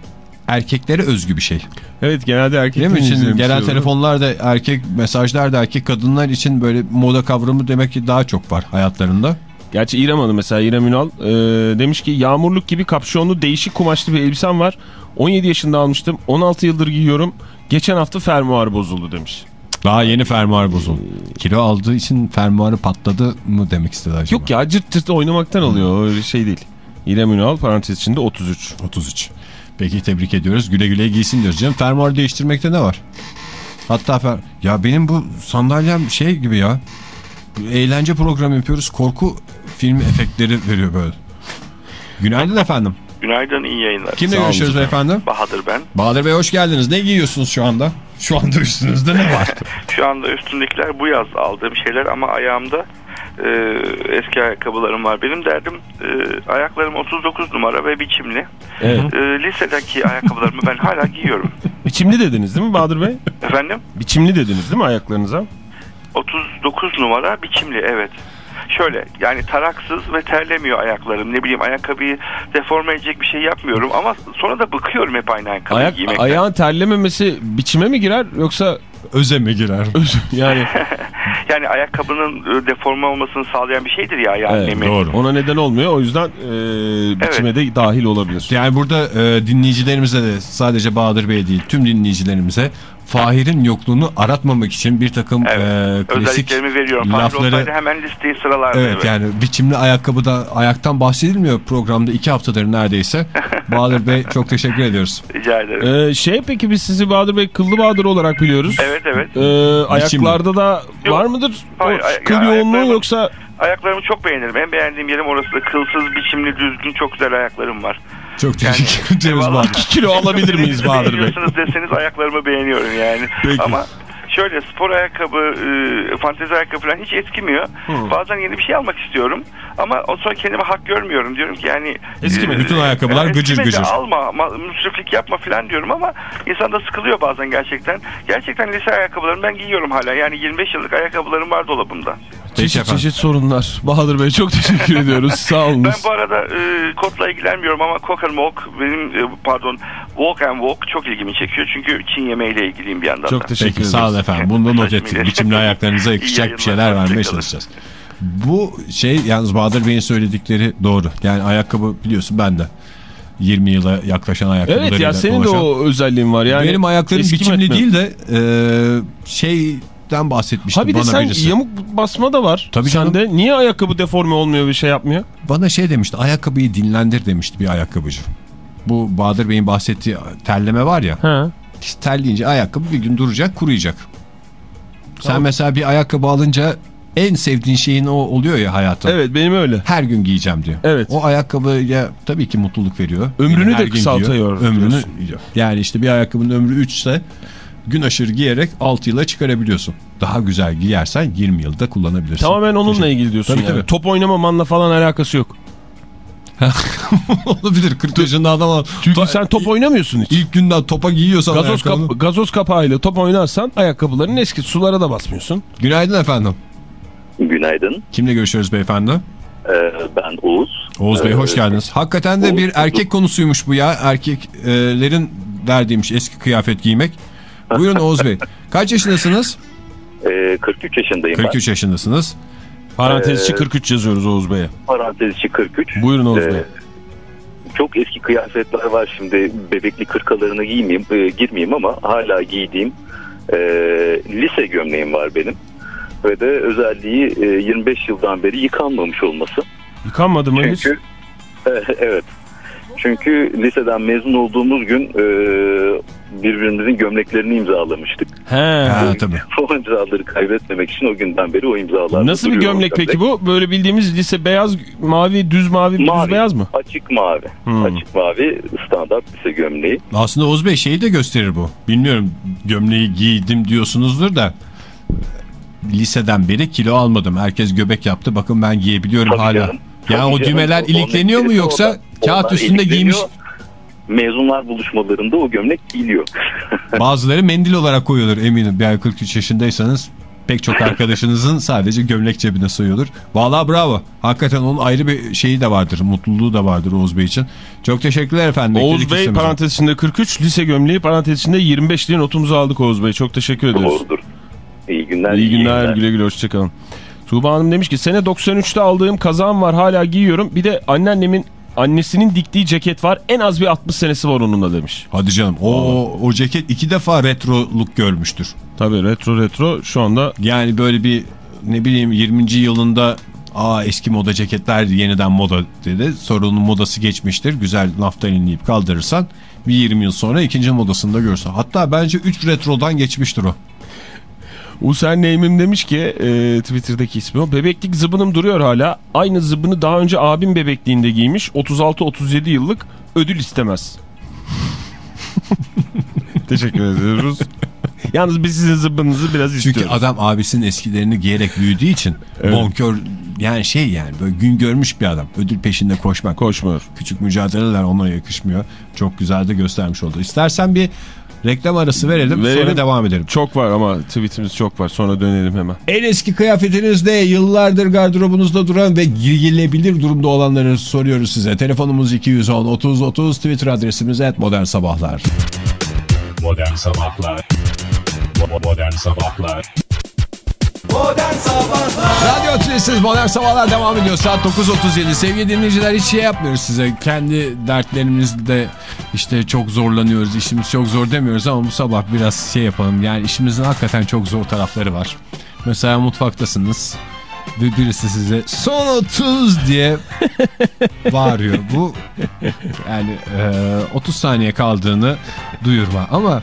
erkeklere özgü bir şey. Evet genelde erkek Değil dinleyicilerimiz gelen söylüyor. telefonlarda erkek mesajlarda erkek kadınlar için böyle moda kavramı demek ki daha çok var hayatlarında. Gerçi İrem Hanım mesela İrem Ünal eee, demiş ki yağmurluk gibi kapşonlu değişik kumaşlı bir elbisem var. 17 yaşında almıştım 16 yıldır giyiyorum. Geçen hafta fermuarı bozuldu demiş. Daha yeni fermuar bozuldu. Kilo aldığı için fermuarı patladı mı demek istedi acaba? Yok ya cırt cırt oynamaktan oluyor öyle şey değil. İrem Ünal parantez içinde 33. 33. Peki tebrik ediyoruz. Güle güle giysin diyoruz canım. Fermuar değiştirmekte ne var? Hatta fer... Ya benim bu sandalyem şey gibi ya. Eğlence programı yapıyoruz. Korku filmi efektleri veriyor böyle. Günaydın efendim. Günaydın, iyi yayınlar. Kimle Sağ olun görüşüyoruz beyefendi? Bahadır ben. Bahadır Bey hoş geldiniz. Ne giyiyorsunuz şu anda? Şu anda üstünüzde ne var? Şu anda üstündekiler bu yaz aldığım şeyler ama ayağımda e, eski ayakkabılarım var. Benim derdim e, ayaklarım 39 numara ve biçimli. Evet. E, lisedeki ayakkabılarımı ben hala giyiyorum. Biçimli dediniz değil mi Bahadır Bey? Efendim? Biçimli dediniz değil mi ayaklarınıza? 39 numara biçimli evet. Şöyle yani taraksız ve terlemiyor ayaklarım. Ne bileyim ayakkabıyı deforme edecek bir şey yapmıyorum ama sonra da bıkıyorum hep aynı ayakkabıyı Ayak, giymekten. ayağın terlememesi biçime mi girer yoksa Öze mi girer? yani Yani ayakkabının e, deforme olmasını sağlayan bir şeydir ya ayağın evet, nemi. doğru. Ona neden olmuyor o yüzden e, biçime de dahil olabilir. Yani burada e, dinleyicilerimize de sadece Bahadır Bey değil tüm dinleyicilerimize Fahir'in yokluğunu aratmamak için bir takım Evet. e, klasik veriyorum. Lafları... hemen listeyi sıralardı. Evet yani biçimli ayakkabıda ayaktan bahsedilmiyor programda iki haftadır neredeyse. Bahadır Bey çok teşekkür ediyoruz. Rica ederim. Ee, şey peki biz sizi Bahadır Bey kıllı Bahadır olarak biliyoruz. Evet evet. Ee, ayaklarda da Yok. var mıdır Hayır, o kıl ya, yoğunluğu yoksa Ayaklarımı çok beğenirim. En beğendiğim yerim orası da kılsız, biçimli, düzgün çok güzel ayaklarım var. Çok teşekkür Vallahi- Bahadır. 2 kilo alabilir miyiz Bahadır Bey? beğeniyorsunuz deseniz ayaklarımı beğeniyorum yani. Peki. Ama şöyle spor ayakkabı, e, fantezi ayakkabı falan hiç eskimiyor. Bazen yeni bir şey almak istiyorum. Ama o sonra kendime hak görmüyorum. Diyorum ki yani... Eskimedi. Bütün ayakkabılar gıcır eskimedi, gıcır. Alma, ma- müsriflik yapma falan diyorum ama insan da sıkılıyor bazen gerçekten. Gerçekten lise ayakkabılarımı ben giyiyorum hala. Yani 25 yıllık ayakkabılarım var dolabımda. Çeşit efendim. çeşit sorunlar. Bahadır Bey çok teşekkür ediyoruz. Sağ olun. Ben bu arada e, kodla ilgilenmiyorum ama Cook and Walk benim e, pardon Walk and Walk çok ilgimi çekiyor. Çünkü Çin yemeğiyle ilgiliyim bir yandan Çok da. teşekkür Peki ederiz. sağ olun efendim. Bunu da not ettik. Biçimli ayaklarınıza yakışacak bir şeyler vermeye çalışacağız. Bu şey yalnız Bahadır Bey'in söyledikleri doğru. Yani ayakkabı biliyorsun ben de 20 yıla yaklaşan ayakkabılarıyla Evet ya senin de dolaşan- o özelliğin var. Yani Benim ayaklarım biçimli değil de e, şeyden bahsetmiştim Ha bir de sen birisi. yamuk basma da var. Tabii Sende canım. niye ayakkabı deforme olmuyor bir şey yapmıyor? Bana şey demişti ayakkabıyı dinlendir demişti bir ayakkabıcı. Bu Bahadır Bey'in bahsettiği terleme var ya. Ha. İşte terleyince ayakkabı bir gün duracak kuruyacak. Sen mesela bir ayakkabı alınca en sevdiğin şeyin o oluyor ya hayatım. Evet benim öyle. Her gün giyeceğim diyor. Evet. O ayakkabıya tabii ki mutluluk veriyor. Ömrünü Her de kısaltıyor. Ömrünü diyorsun. yani işte bir ayakkabının ömrü 3 ise gün aşırı giyerek 6 yıla çıkarabiliyorsun. Daha güzel giyersen 20 yılda kullanabilirsin. Tamamen onunla ilgili diyorsun Tabii, yani. tabii. Top oynamamanla falan alakası yok. Olabilir 40 yaşında adam. Çünkü To- sen top oynamıyorsun hiç. ilk günden topa giyiyorsan Gazoz, ayakkabını- kap- gazoz kapağıyla top oynarsan ayakkabıların eski sulara da basmıyorsun. Günaydın efendim. Günaydın. Kimle görüşüyoruz beyefendi? Ee, ben Oğuz. Oğuz Bey Ee, hoş geldiniz. Hakikaten de Oğuz, bir erkek konusuymuş bu ya. Erkeklerin derdiymiş eski kıyafet giymek. Buyurun Oğuz Bey. Kaç yaşındasınız? Ee, 43 yaşındayım 43 yaşındasınız. Parantez içi Ee, 43 yazıyoruz Oğuz Bey'e. Parantez içi 43. Buyurun Oğuz Ee, Bey. çok eski kıyafetler var şimdi. Bebekli kırkalarını giymeyeyim, e, girmeyeyim ama hala giydiğim e, lise gömleğim var benim. Ve de özelliği e, 25 yıldan beri yıkanmamış olması. Yıkanmadı mı hiç? Çünkü evet. Çünkü liseden mezun olduğumuz gün e, birbirimizin gömleklerini imzalamıştık. He. Ha, tabii. O imzaları kaybetmemek için o günden beri o imzalar. Nasıl bir gömlek peki bu? Böyle bildiğimiz lise beyaz, mavi, düz mavi, Mavi, düz beyaz mı? Açık mavi. Hmm. Açık mavi standart lise gömleği. Aslında Oğuz Bey şeyi de gösterir bu. Bilmiyorum gömleği giydim diyorsunuzdur da liseden beri kilo almadım. Herkes göbek yaptı. Bakın ben giyebiliyorum Tabii hala. canım. Yani Tabii o canım. düğmeler Onun ilikleniyor mu yoksa kağıt üstünde giymiş Mezunlar buluşmalarında o gömlek giyiliyor. bazıları mendil olarak koyuyordur eminim. Yani 43 yaşındaysanız pek çok arkadaşınızın sadece gömlek cebine soyuyordur. Vallahi bravo. Hakikaten onun ayrı bir şeyi de vardır. Mutluluğu da vardır Oğuz Bey için. Çok teşekkürler efendim. Oğuz Bey parantez içinde 43, lise gömleği parantez içinde 25 diye notumuzu aldık Oğuz Bey. Çok teşekkür ederiz. Doğrudur. İyi günler. İyi günler, güle güle hoşçakalın. Tuğba Hanım demiş ki sene 93'te aldığım kazağım var hala giyiyorum. Bir de anneannemin annesinin diktiği ceket var. En az bir 60 senesi var onunla demiş. Hadi canım. O, o, o ceket iki defa retroluk görmüştür. Tabii retro retro şu anda Yani böyle bir ne bileyim 20. yılında aa eski moda ceketler yeniden moda dedi. Sonra onun modası geçmiştir. Güzel naftalinleyip kaldırırsan bir 20 yıl sonra ikinci modasında görürsen. Hatta bence 3 retrodan geçmiştir o. User Name'im demiş ki e, Twitter'daki ismi o. Bebeklik zıbınım duruyor hala. Aynı zıbını daha önce abim bebekliğinde giymiş. 36-37 yıllık ödül istemez. Teşekkür ediyoruz. Yalnız biz sizin zıbbınızı biraz istiyoruz. Çünkü adam abisinin eskilerini giyerek büyüdüğü için Evet. bonkör yani şey yani böyle gün görmüş bir adam. Ödül peşinde koşmak. Koşmuyor. Küçük mücadeleler ona yakışmıyor. Çok güzel de göstermiş oldu. İstersen bir reklam arası verelim, Verelim. sonra devam edelim. Çok var ama tweetimiz çok var. Sonra dönelim hemen. En eski kıyafetinizde yıllardır gardırobunuzda duran ve giyilebilir durumda olanları soruyoruz size. Telefonumuz 210 30 30 Twitter adresimiz et modern sabahlar. Modern Sabahlar Modern Sabahlar Modern Sabahlar Radyo Tülesiz Modern Sabahlar devam ediyor. Saat 9.37. Sevgili dinleyiciler hiç şey yapmıyoruz size. Kendi dertlerimizde işte çok zorlanıyoruz. işimiz çok zor demiyoruz ama bu sabah biraz şey yapalım. Yani işimizin hakikaten çok zor tarafları var. Mesela mutfaktasınız. Ve birisi size son 30 diye bağırıyor. Bu yani e, 30 saniye kaldığını duyurma ama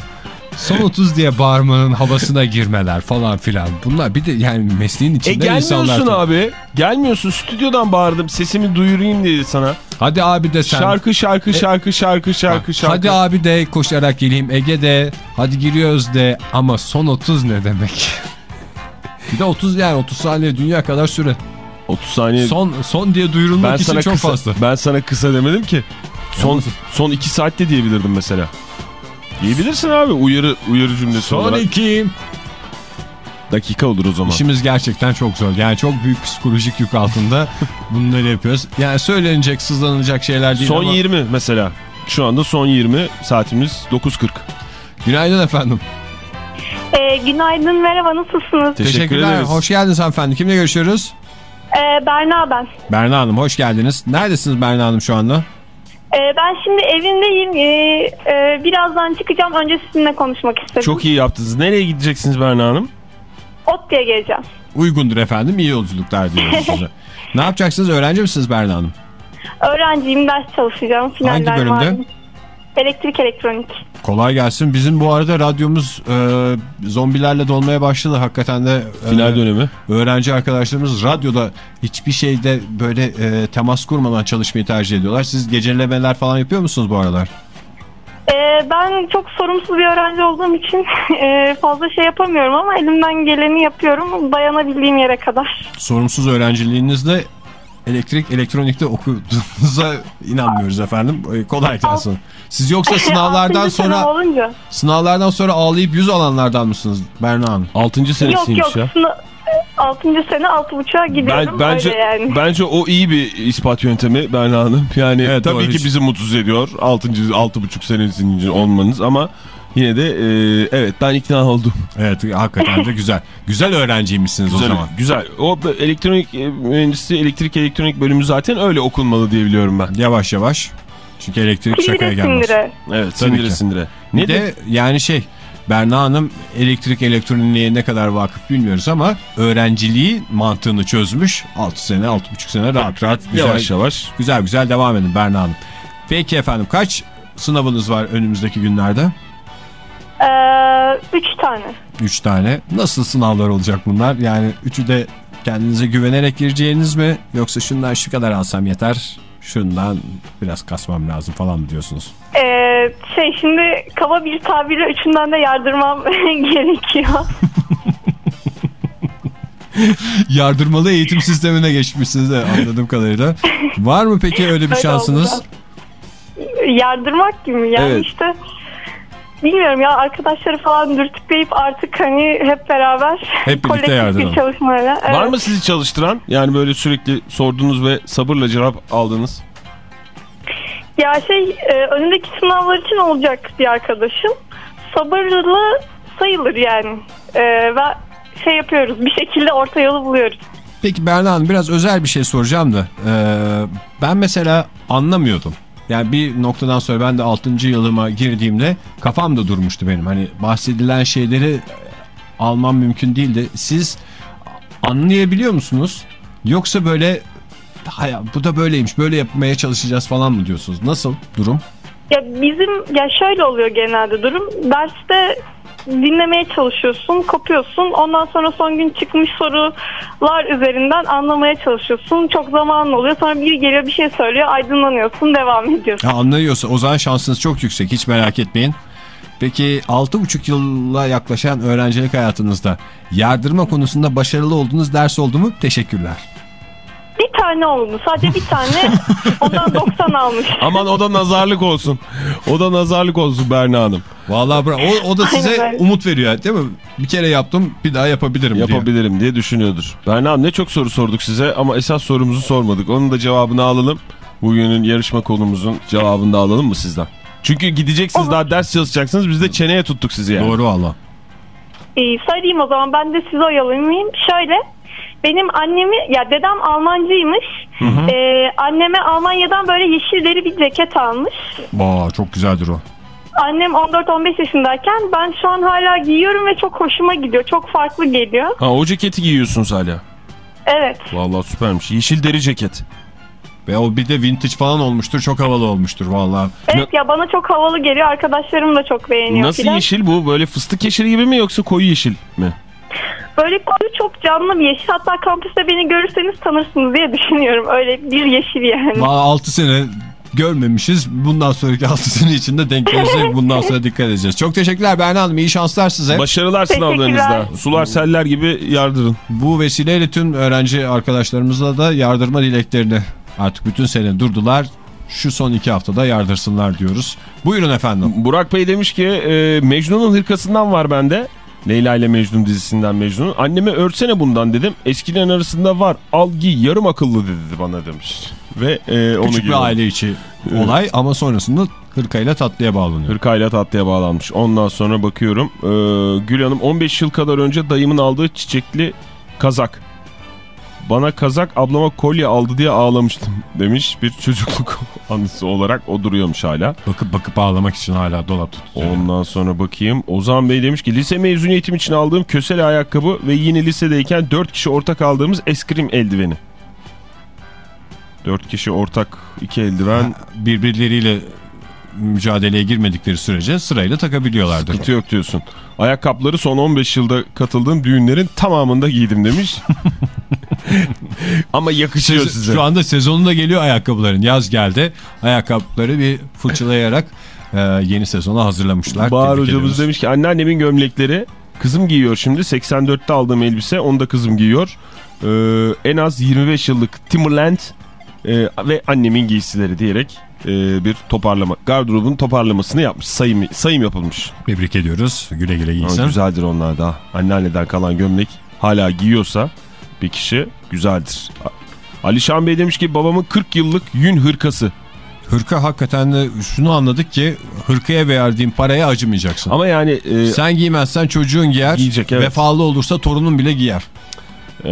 son 30 diye bağırmanın havasına girmeler falan filan. Bunlar bir de yani mesleğin E içinde gelmiyorsun insanlar. abi. Gelmiyorsun. Stüdyodan bağırdım. Sesimi duyurayım dedi sana. Hadi abi de sen. Şarkı şarkı şarkı şarkı şarkı şarkı. Hadi abi de koşarak geleyim Ege de. Hadi giriyoruz de. Ama son 30 ne demek? bir de 30 yani 30 saniye dünya kadar süre. 30 saniye. Son son diye duyurulmak ben için sana çok kısa, fazla. Ben sana kısa demedim ki. Son Yalnız- son 2 saatte diyebilirdim mesela. Diyebilirsin abi uyarı uyarı cümlesi Son olarak. 2. Dakika olur o zaman. İşimiz gerçekten çok zor. Yani çok büyük psikolojik yük altında bunları yapıyoruz. Yani söylenecek, sızlanacak şeyler değil son ama. 20 mesela. Şu anda son 20 saatimiz 9.40. Günaydın efendim. Ee, günaydın, merhaba, nasılsınız? Teşekkür Teşekkürler. ederiz. Hoş geldiniz hanımefendi. Kimle görüşüyoruz? Ee, Berna ben. Berna Hanım hoş geldiniz. Neredesiniz Berna Hanım şu anda? Ee, ben şimdi evimdeyim. Ee, e, birazdan çıkacağım. Önce sizinle konuşmak istedim. Çok iyi yaptınız. Nereye gideceksiniz Berna Hanım? Ot diye geleceğim. Uygundur efendim. İyi yolculuklar diliyoruz size. ne yapacaksınız? Öğrenci misiniz Berna Hanım? Öğrenciyim, ders çalışacağım. Finaller Hangi bölümde? malum. Elektrik elektronik. Kolay gelsin. Bizim bu arada radyomuz e, zombilerle dolmaya başladı. Hakikaten de e, Final dönemi. öğrenci arkadaşlarımız radyoda hiçbir şeyde böyle e, temas kurmadan çalışmayı tercih ediyorlar. Siz gecelemeler falan yapıyor musunuz bu aralar? Ee, ben çok sorumsuz bir öğrenci olduğum için e, fazla şey yapamıyorum ama elimden geleni yapıyorum. Dayanabildiğim yere kadar. Sorumsuz öğrenciliğinizde elektrik elektronikte okuduğunuza inanmıyoruz efendim. E, kolay gelsin. Siz yoksa sınavlardan sonra olunca. sınavlardan sonra ağlayıp yüz alanlardan mısınız Berna Hanım? 6. Yok senesiymiş yok. ya. Sına, 6. sene 6.5'a gidiyorum. Ben, bence Öyle yani. bence o iyi bir ispat yöntemi Berna Hanım. Yani Evet, tabii doğru. ki bizi mutsuz ediyor. 6. 6,5 senesinin olmanız ama yine de e, evet ben ikna oldum. Evet hakikaten de güzel. Güzel öğrenciymişsiniz o Güzel. zaman. Güzel. O elektronik e, mühendisliği, elektrik elektronik bölümü zaten öyle okunmalı diye biliyorum ben. Yavaş yavaş. Çünkü elektrik şakaya Sindire gelmez. sindire. Evet, Tabii sindire ki. sindire. Ne de de yani şey Berna Hanım elektrik elektroniğe ne kadar vakıf bilmiyoruz ama öğrenciliği mantığını çözmüş. 6 sene 6,5 sene rahat rahat güzel, yavaş yavaş. güzel güzel devam edin Berna Hanım. Peki efendim kaç sınavınız var önümüzdeki günlerde? Ee, üç tane. Üç tane. Nasıl sınavlar olacak bunlar? Yani üçü de kendinize güvenerek gireceğiniz mi? Yoksa şundan şu kadar alsam yeter. Şundan biraz kasmam lazım falan mı diyorsunuz? Ee, şey şimdi kaba bir tabirle üçünden de yardırmam gerekiyor. Yardırmalı eğitim sistemine geçmişsiniz de anladığım kadarıyla. Var mı peki öyle bir Öyle şansınız? olacak. Yardırmak gibi? Yani Evet. işte bilmiyorum ya arkadaşları falan dürtükleyip artık hani hep beraber Hep birlikte kolektif yardıralım. bir çalışmayla. Var Evet. mı sizi çalıştıran? Yani böyle sürekli sordunuz ve sabırla cevap aldınız. Ya şey e, önündeki sınavlar için olacak bir arkadaşım. Sabırlı sayılır yani. E, ve şey yapıyoruz bir şekilde orta yolu buluyoruz. Peki Berna Hanım biraz özel bir şey soracağım da. Ee, ben mesela anlamıyordum. Yani bir noktadan sonra ben de 6. yılıma girdiğimde kafam da durmuştu benim. Hani bahsedilen şeyleri almam mümkün değildi. Siz anlayabiliyor musunuz? Yoksa böyle "Hay, bu da böyleymiş böyle yapmaya çalışacağız falan mı diyorsunuz? Nasıl durum? Ya bizim ya şöyle oluyor genelde durum. Derste dinlemeye çalışıyorsun, kopuyorsun. Ondan sonra son gün çıkmış sorular üzerinden anlamaya çalışıyorsun. Çok zamanın oluyor. Sonra biri geliyor bir şey söylüyor, aydınlanıyorsun, devam ediyorsun. Ya anlıyorsa o zaman şansınız çok yüksek hiç merak etmeyin. Peki 6,5 yıla yaklaşan öğrencilik hayatınızda yardırma konusunda başarılı olduğunuz ders oldu mu? Teşekkürler. Bir tane oldu. Sadece bir tane. Ondan 90 almış. Aman o da nazarlık olsun. O da nazarlık olsun Berna Hanım. Vallahi bra- o, o da size Aynen umut veriyor değil mi? Bir kere yaptım bir daha yapabilirim diye. Yapabilirim diye düşünüyordur. Berna ne çok soru sorduk size ama esas sorumuzu sormadık. Onun da cevabını alalım. Bugünün yarışma konumuzun cevabını da alalım mı sizden? Çünkü gideceksiniz daha ders çalışacaksınız biz de çeneye tuttuk sizi yani. Doğru valla. İyi söyleyeyim o zaman ben de size oyalamayayım. Şöyle benim annemi ya dedem Almancıymış. Ee, anneme Almanya'dan böyle yeşil deri bir ceket almış. Aa, çok güzeldir o. Annem 14-15 yaşındayken ben şu an hala giyiyorum ve çok hoşuma gidiyor. Çok farklı geliyor. Ha o ceketi giyiyorsunuz hala. Evet. Vallahi süpermiş. Yeşil deri ceket. Ve o bir de vintage falan olmuştur çok havalı olmuştur valla. Evet ya bana çok havalı geliyor. Arkadaşlarım da çok beğeniyor. Nasıl filan. yeşil bu? Böyle fıstık yeşili gibi mi yoksa koyu yeşil mi? Böyle koyu çok canlı bir yeşil. Hatta kampüste beni görürseniz tanırsınız diye düşünüyorum. Öyle bir yeşil yani. Valla 6 sene görmemişiz. Bundan sonraki 6 sene içinde denk gelirse bundan sonra dikkat edeceğiz. Çok teşekkürler Berna Hanım. İyi şanslar size. Başarılar sınavlarınızda. Sular seller gibi yardırın. Bu vesileyle tüm öğrenci arkadaşlarımızla da yardırma dileklerini artık bütün sene durdular. Şu son iki haftada yardırsınlar diyoruz. Buyurun efendim. Burak Bey demiş ki e, Mecnun'un hırkasından var bende. Leyla ile Mecnun dizisinden Mecnun. Anneme örsene bundan dedim. Eskilerin arasında var. Al giy yarım akıllı dedi bana demiş. Ve e, onu Küçük bir giyiyor. aile içi olay ama sonrasında hırkayla tatlıya bağlanıyor. Hırkayla tatlıya bağlanmış. Ondan sonra bakıyorum. E, Gül Hanım 15 yıl kadar önce dayımın aldığı çiçekli kazak. Bana kazak ablama kolye aldı diye ağlamıştım demiş. Bir çocukluk anısı olarak o duruyormuş hala. Bakıp bakıp ağlamak için hala dolap tutuyor. Ondan sonra bakayım. Ozan Bey demiş ki lise mezuniyetim için aldığım kösele ayakkabı ve yine lisedeyken 4 kişi ortak aldığımız eskrim eldiveni. 4 kişi ortak iki eldiven. Birbirleriyle mücadeleye girmedikleri sürece sırayla takabiliyorlardır. Sıkıntı yok diyorsun. Ayakkabıları son 15 yılda katıldığım düğünlerin tamamında giydim demiş. Ama yakışıyor Siz- size. Şu anda sezonunda geliyor ayakkabıların. Yaz geldi. Ayakkabıları bir fırçalayarak e, yeni sezona hazırlamışlar. Bahar Tebrik hocamız ediyoruz. demiş ki anneannemin gömlekleri kızım giyiyor şimdi. 84'te aldığım elbise onu da kızım giyiyor. Ee, en az 25 yıllık Timberland e, ve annemin giysileri diyerek e, bir toparlama. Gardırobun toparlamasını yapmış. Sayım, sayım yapılmış. Tebrik ediyoruz. Güle güle Ama giysin. güzeldir onlar da. Anneanneden kalan gömlek hala giyiyorsa bir kişi güzeldir. Alişan Bey demiş ki babamın 40 yıllık yün hırkası. Hırka hakikaten de şunu anladık ki hırkaya verdiğin paraya acımayacaksın. Ama yani... e, Sen giymezsen çocuğun giyer. Giyecek, evet. Vefalı olursa torunun bile giyer. Ee,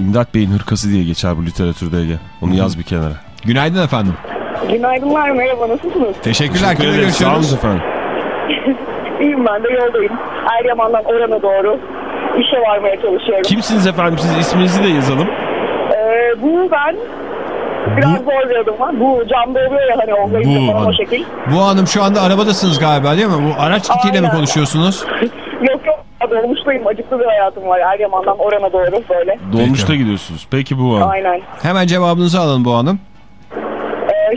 İmdat Bey'in hırkası diye geçer bu literatürde Ege. Onu yaz bir kenara. Günaydın efendim. Günaydınlar merhaba nasılsınız? Teşekkürler. Kimle ederiz. Sağ olun efendim. İyiyim ben de yoldayım. Eryaman'dan Oran'a doğru işe varmaya çalışıyorum. Kimsiniz efendim? Siz isminizi de yazalım. Ee, bu ben Biraz zor bir adım var. Bu camda oluyor ya hani olmayınca Bu falan o hanım. şekil. Bu hanım şu anda arabadasınız galiba değil mi? Bu araç kitiyle mi konuşuyorsunuz? Yok yok dolmuştayım. Acıklı bir hayatım var. Eryaman'dan Oran'a doğru böyle. Dolmuşta gidiyorsunuz. Peki bu an. Aynen. Hemen cevabınızı alın bu hanım.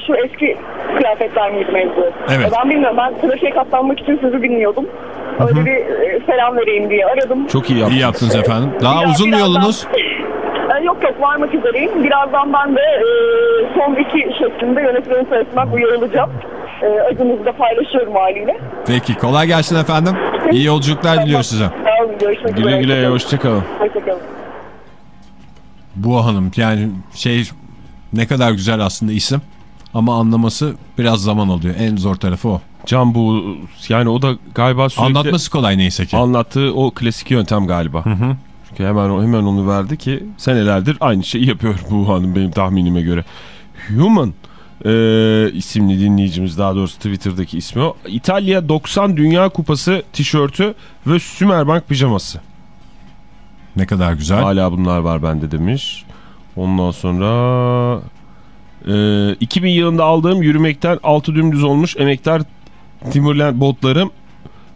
Şu eski kıyafetler miydi mevzu? Evet. Ee, Ben bilmiyorum. Ben trafiğe katlanmak için sizi dinliyordum. Öyle bir e, selam vereyim diye aradım. Çok iyi yaptınız. İyi yaptınız efendim. Daha Biraz- uzun mu yolunuz? Ee, yok yok varmak üzereyim. Birazdan ben de e, son iki şeklinde yönetmenin tarafından uyarılacağım. E, acınızı da paylaşıyorum haliyle. Peki kolay gelsin efendim. İyi yolculuklar diliyoruz size. Sağ olun. Görüşmek üzere. Güle güle hoşçakalın. Hoşçakalın. Bu hanım yani şey ne kadar güzel aslında isim ama anlaması biraz zaman alıyor. En zor tarafı o. Can bu yani o da galiba sürekli Anlatması kolay neyse ki. anlattığı o klasik yöntem galiba. Çünkü hemen hemen onu verdi ki senelerdir aynı şeyi yapıyor bu hanım benim tahminime göre. Human e, isimli dinleyicimiz daha doğrusu Twitter'daki ismi o. İtalya 90 Dünya Kupası tişörtü ve Sümerbank pijaması. Ne kadar güzel. Hala bunlar var bende demiş. Ondan sonra e, 2000 yılında aldığım yürümekten altı dümdüz olmuş emektar Timurland botlarım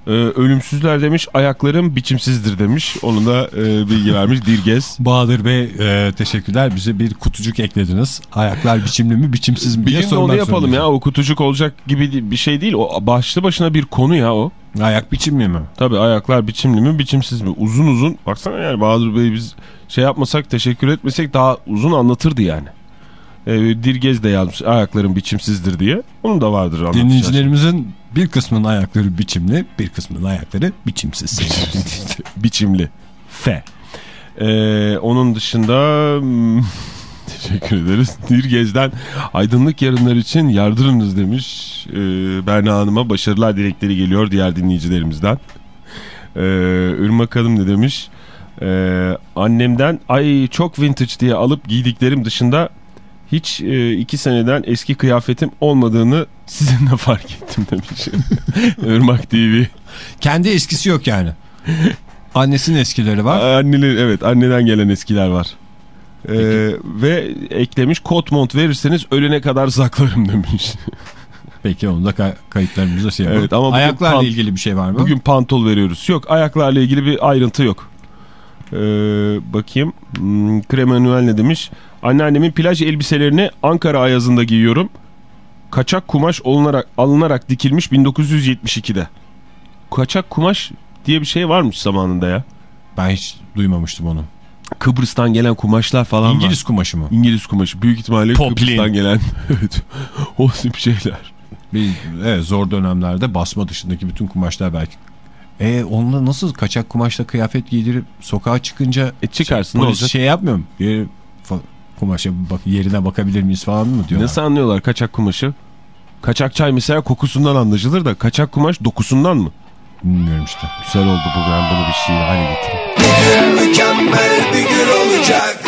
e, ölümsüzler demiş. Ayaklarım biçimsizdir demiş. Onu da e, bilgi vermiş Dirgez. Bahadır Bey e, teşekkürler. Bize bir kutucuk eklediniz. Ayaklar biçimli mi biçimsiz mi diye onu yapalım ya. O kutucuk olacak gibi bir şey değil. O başlı başına bir konu ya o. Ayak biçimli mi? Tabii ayaklar biçimli mi biçimsiz mi? Uzun uzun. Baksana yani Bahadır Bey biz şey yapmasak teşekkür etmesek daha uzun anlatırdı yani. Ee, Dirgez de yazmış ayaklarım biçimsizdir diye. Onun da vardır. Dinleyicilerimizin bir kısmının ayakları biçimli, bir kısmının ayakları biçimsiz. biçimli. F. Ee, onun dışında hmm, teşekkür ederiz. Dirgez'den aydınlık yarınlar için yardırınız demiş. Ee, Berna Hanım'a başarılar dilekleri geliyor diğer dinleyicilerimizden. Ee, Irmak Hanım ne demiş? Ee, annemden ay çok vintage diye alıp giydiklerim dışında hiç e, iki seneden eski kıyafetim olmadığını sizinle fark ettim demiş. Irmak TV. Kendi eskisi yok yani. Annesinin eskileri var. Anneler, evet anneden gelen eskiler var. Ee, ve eklemiş kot mont verirseniz ölene kadar saklarım demiş. Peki onu da kay kayıtlarımıza şey yapalım. Evet, ama Ayaklarla ilgili bir şey var mı? Bugün pantol veriyoruz. Yok ayaklarla ilgili bir ayrıntı yok. Ee, bakayım. Hmm, ne demiş? Anneannemin plaj elbiselerini Ankara ayazında giyiyorum. Kaçak kumaş alınarak, alınarak dikilmiş 1972'de. Kaçak kumaş diye bir şey varmış zamanında ya. Ben hiç duymamıştım onu. Kıbrıs'tan gelen kumaşlar falan var. İngiliz kumaşı mı? İngiliz kumaşı. Büyük ihtimalle Poplin. Kıbrıs'tan gelen. evet. O tip şeyler. Bir, evet, zor dönemlerde basma dışındaki bütün kumaşlar belki. E onunla nasıl kaçak kumaşla kıyafet giydirip sokağa çıkınca E çıkarsın ne polis şey yapmıyor mu? Bir kumaşa bak yerine bakabilir miyiz falan mı diyorlar. Nasıl anlıyorlar kaçak kumaşı? Kaçak çay mesela kokusundan anlaşılır da kaçak kumaş dokusundan mı? Bilmiyorum işte. Güzel oldu bu ben bunu bir şiir hale getireyim. Mükemmel bir gün olacak.